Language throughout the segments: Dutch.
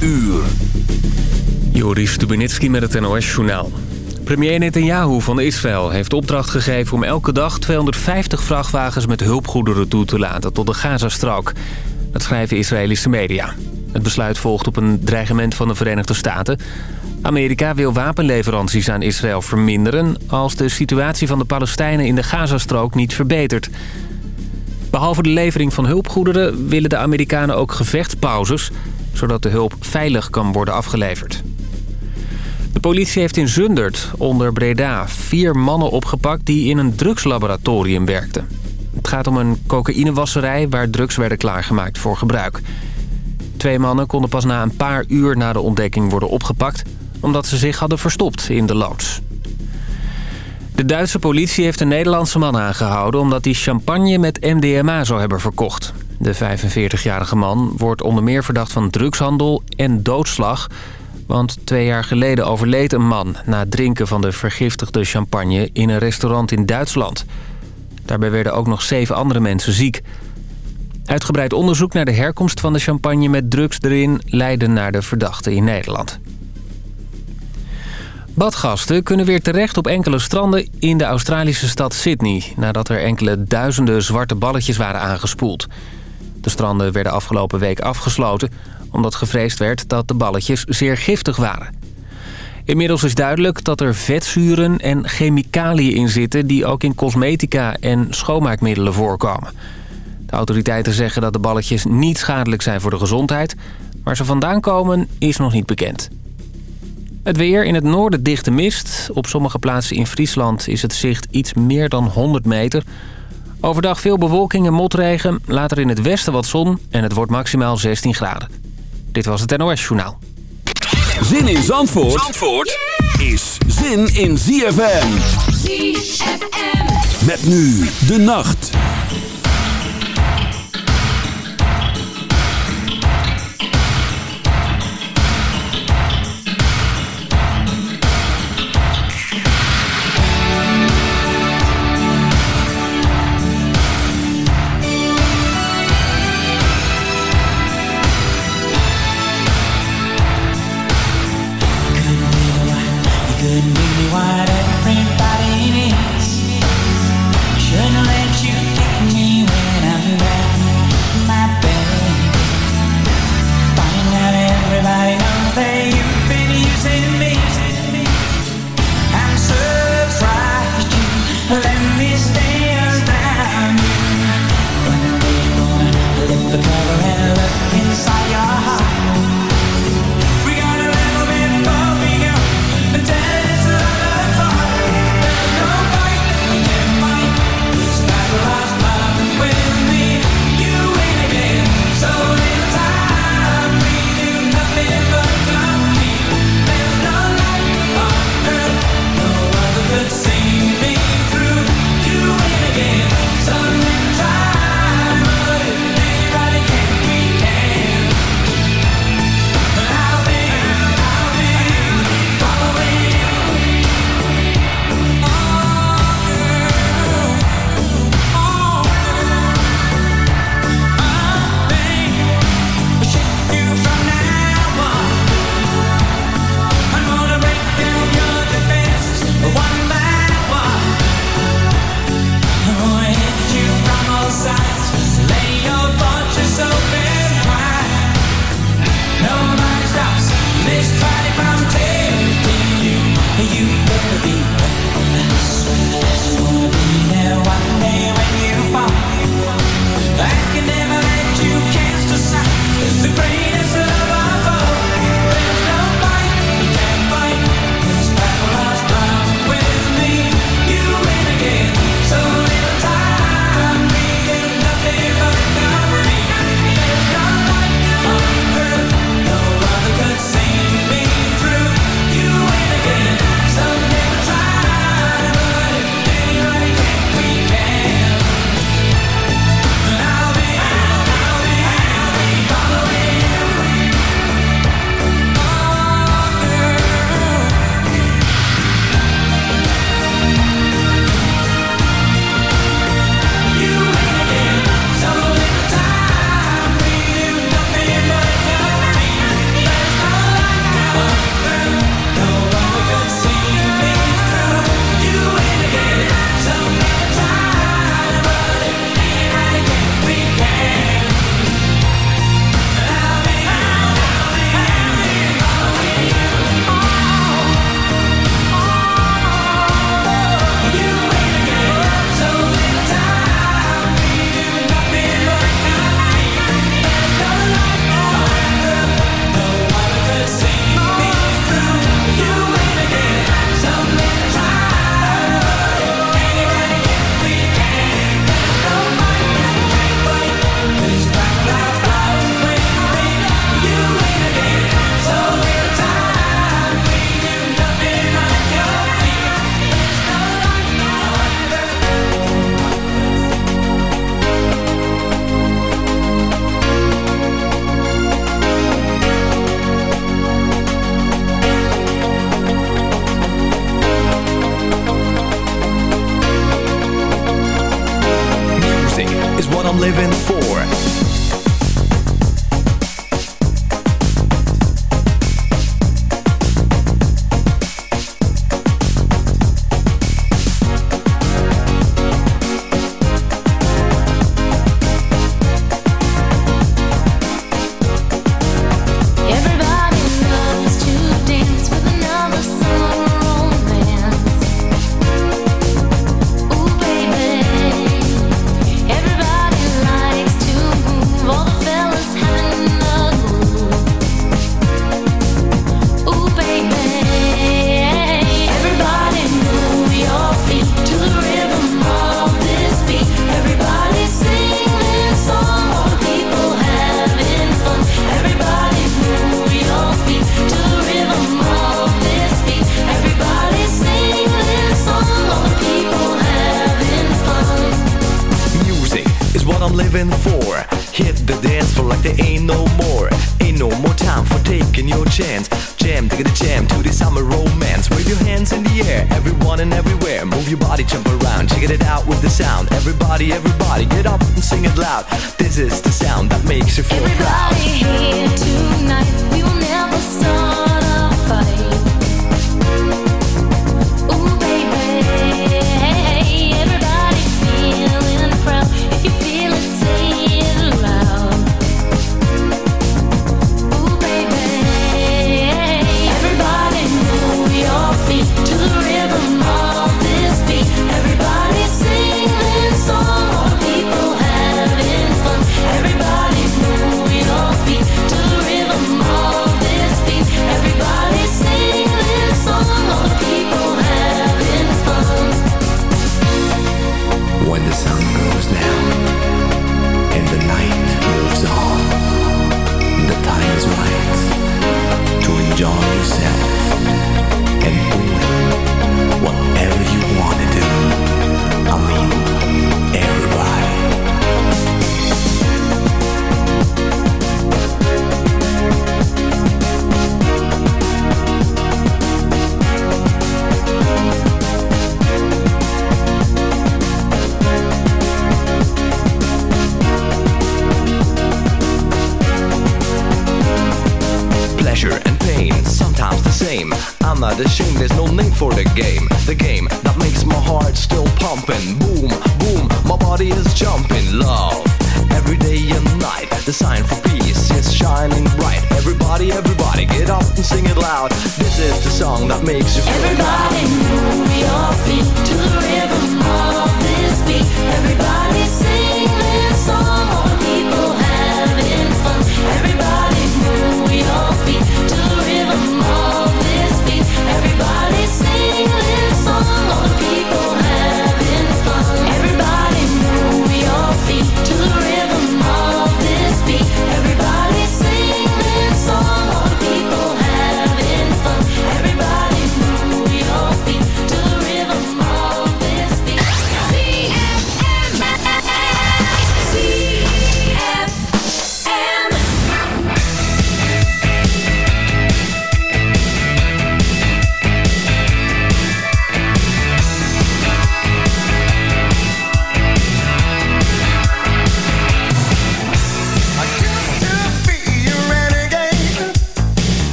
uur. Joris Stubenitski met het NOS-journaal. Premier Netanyahu van Israël heeft opdracht gegeven om elke dag 250 vrachtwagens met hulpgoederen toe te laten tot de Gazastrook. Dat schrijven Israëlische media. Het besluit volgt op een dreigement van de Verenigde Staten. Amerika wil wapenleveranties aan Israël verminderen... als de situatie van de Palestijnen in de Gazastrook niet verbetert. Behalve de levering van hulpgoederen willen de Amerikanen ook gevechtspauzes... zodat de hulp veilig kan worden afgeleverd. De politie heeft in Zundert, onder Breda, vier mannen opgepakt... die in een drugslaboratorium werkten. Het gaat om een cocaïnewasserij waar drugs werden klaargemaakt voor gebruik. Twee mannen konden pas na een paar uur na de ontdekking worden opgepakt... omdat ze zich hadden verstopt in de loods. De Duitse politie heeft een Nederlandse man aangehouden... omdat hij champagne met MDMA zou hebben verkocht. De 45-jarige man wordt onder meer verdacht van drugshandel en doodslag... want twee jaar geleden overleed een man... na drinken van de vergiftigde champagne in een restaurant in Duitsland. Daarbij werden ook nog zeven andere mensen ziek... Uitgebreid onderzoek naar de herkomst van de champagne met drugs erin... leidde naar de verdachte in Nederland. Badgasten kunnen weer terecht op enkele stranden in de Australische stad Sydney... nadat er enkele duizenden zwarte balletjes waren aangespoeld. De stranden werden afgelopen week afgesloten... omdat gevreesd werd dat de balletjes zeer giftig waren. Inmiddels is duidelijk dat er vetzuren en chemicaliën in zitten... die ook in cosmetica en schoonmaakmiddelen voorkomen... De autoriteiten zeggen dat de balletjes niet schadelijk zijn voor de gezondheid... waar ze vandaan komen is nog niet bekend. Het weer in het noorden dichte mist. Op sommige plaatsen in Friesland is het zicht iets meer dan 100 meter. Overdag veel bewolking en motregen. Later in het westen wat zon en het wordt maximaal 16 graden. Dit was het NOS Journaal. Zin in Zandvoort, Zandvoort is zin in ZFM. ZFM. Met nu de nacht.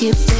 You.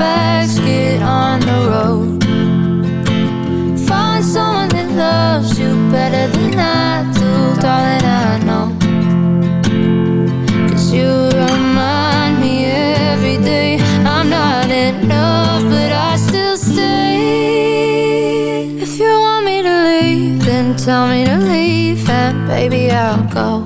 bags, get on the road. Find someone that loves you better than I do, darling. I know. Cause you remind me every day I'm not enough, but I still stay. If you want me to leave, then tell me to leave, and baby, I'll go.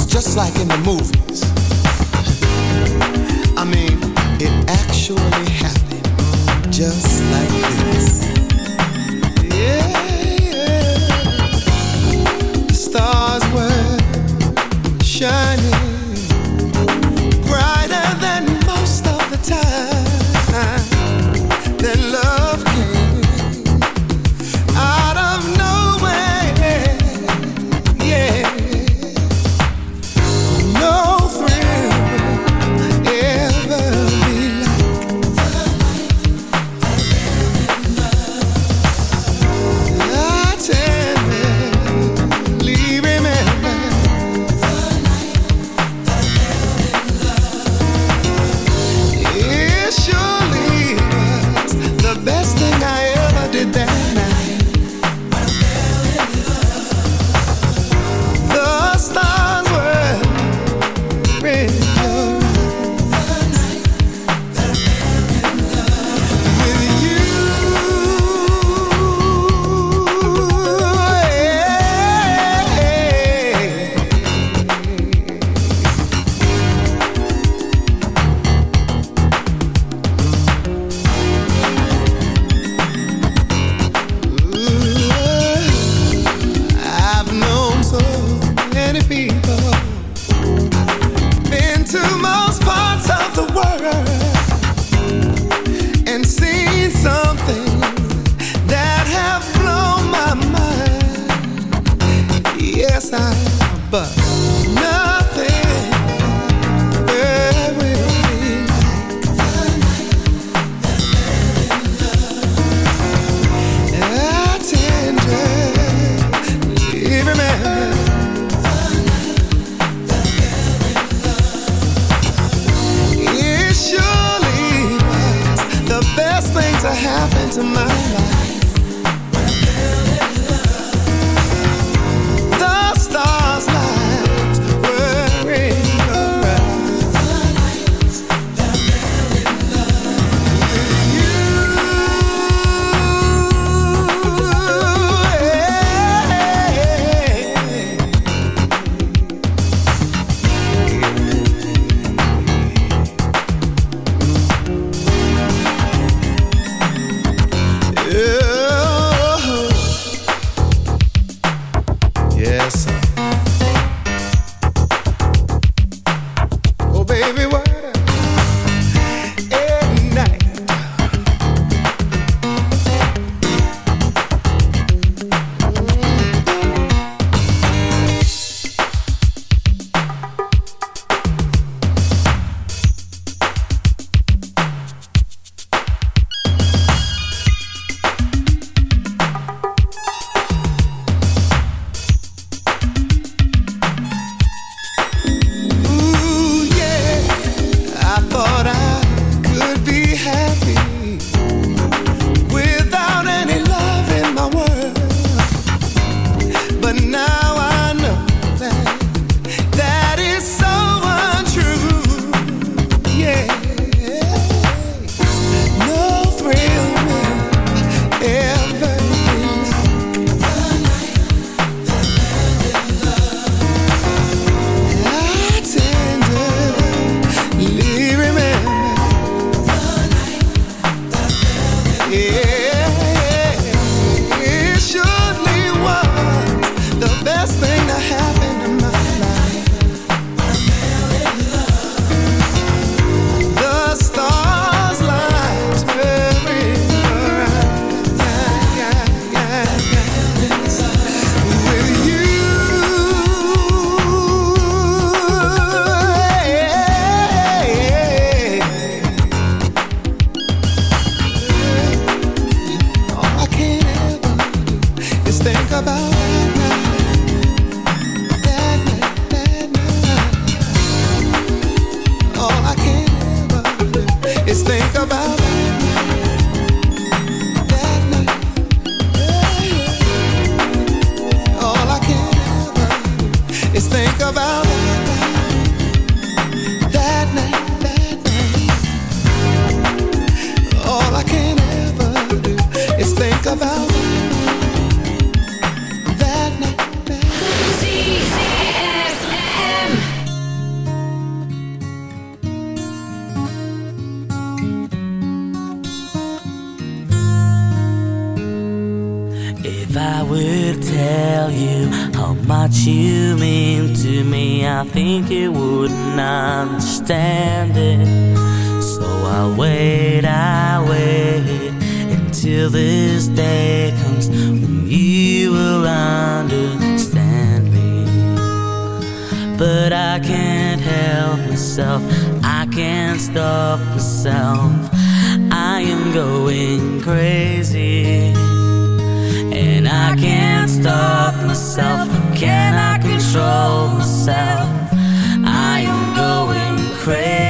was just like in the movies. I mean, it actually happened just like this. Yeah. crazy. And I can't stop myself. Can I control myself? I am going crazy.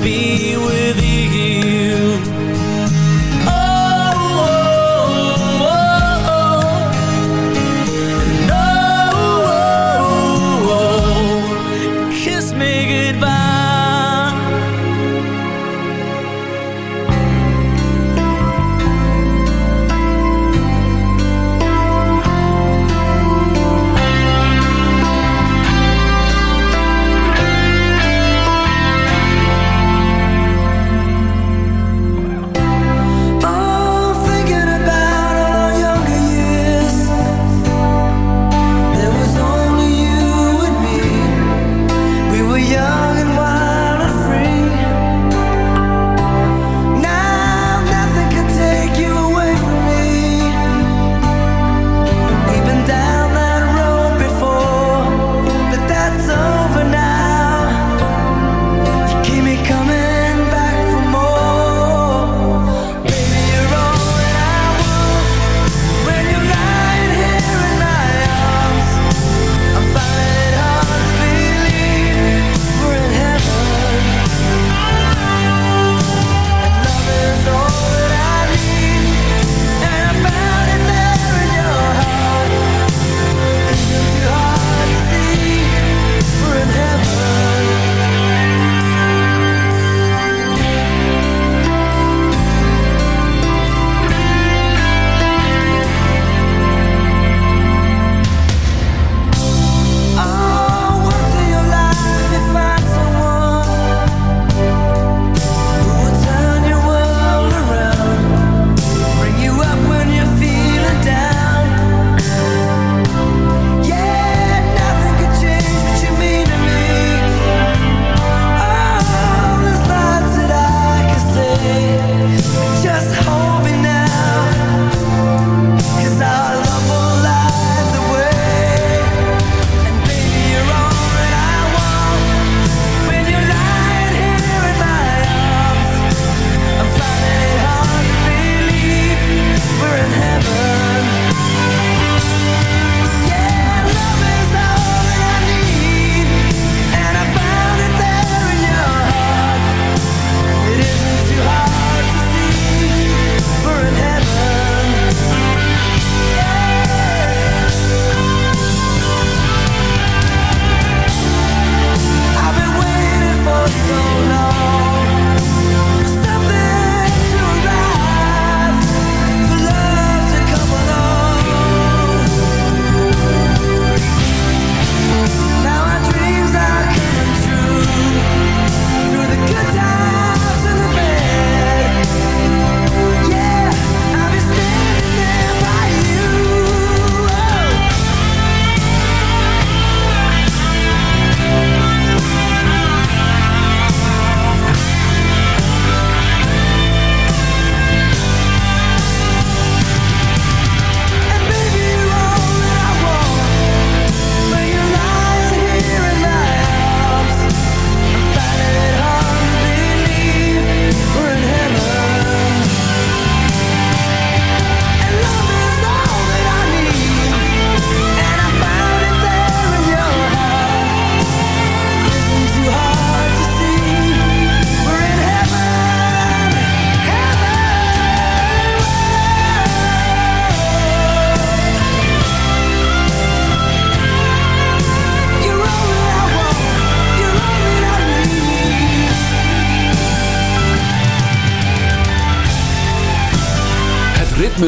be with you